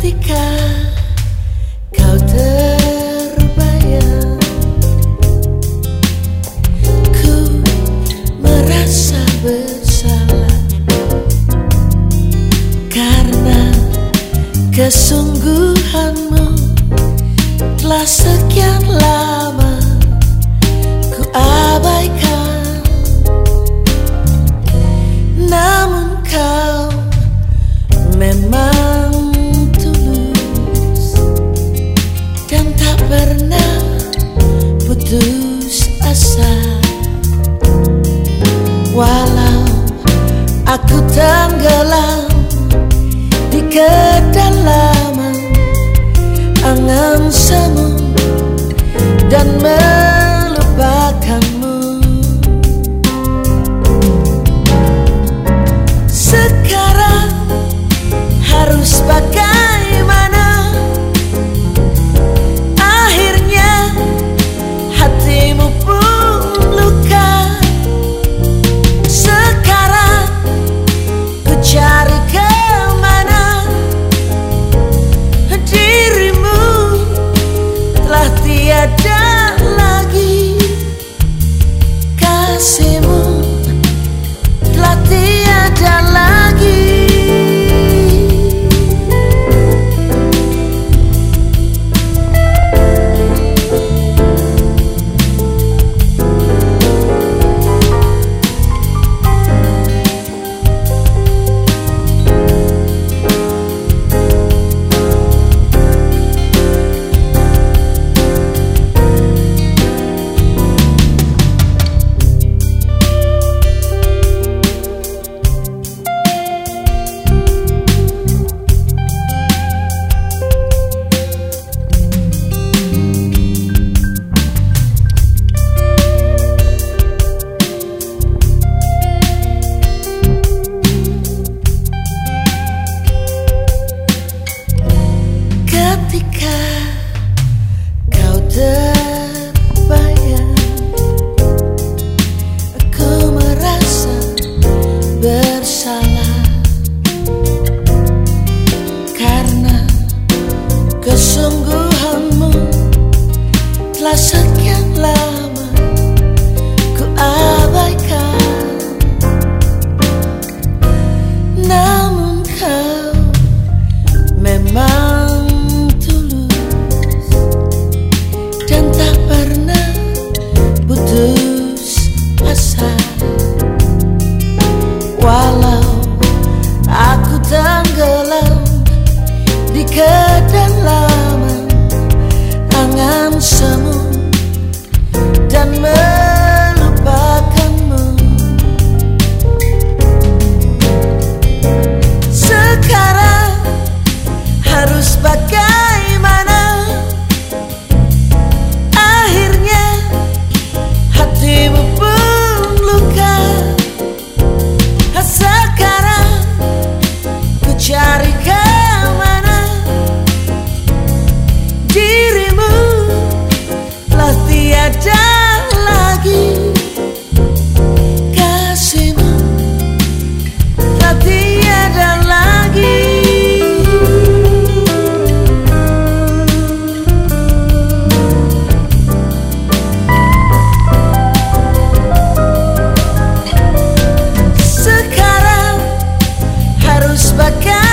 ketika kau terbayang ku merasa bersalah karena kesungguhan semu dan but